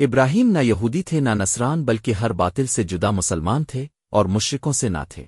ابراہیم نہ یہودی تھے نہ نصران، بلکہ ہر باطل سے جدا مسلمان تھے اور مشرکوں سے نہ تھے۔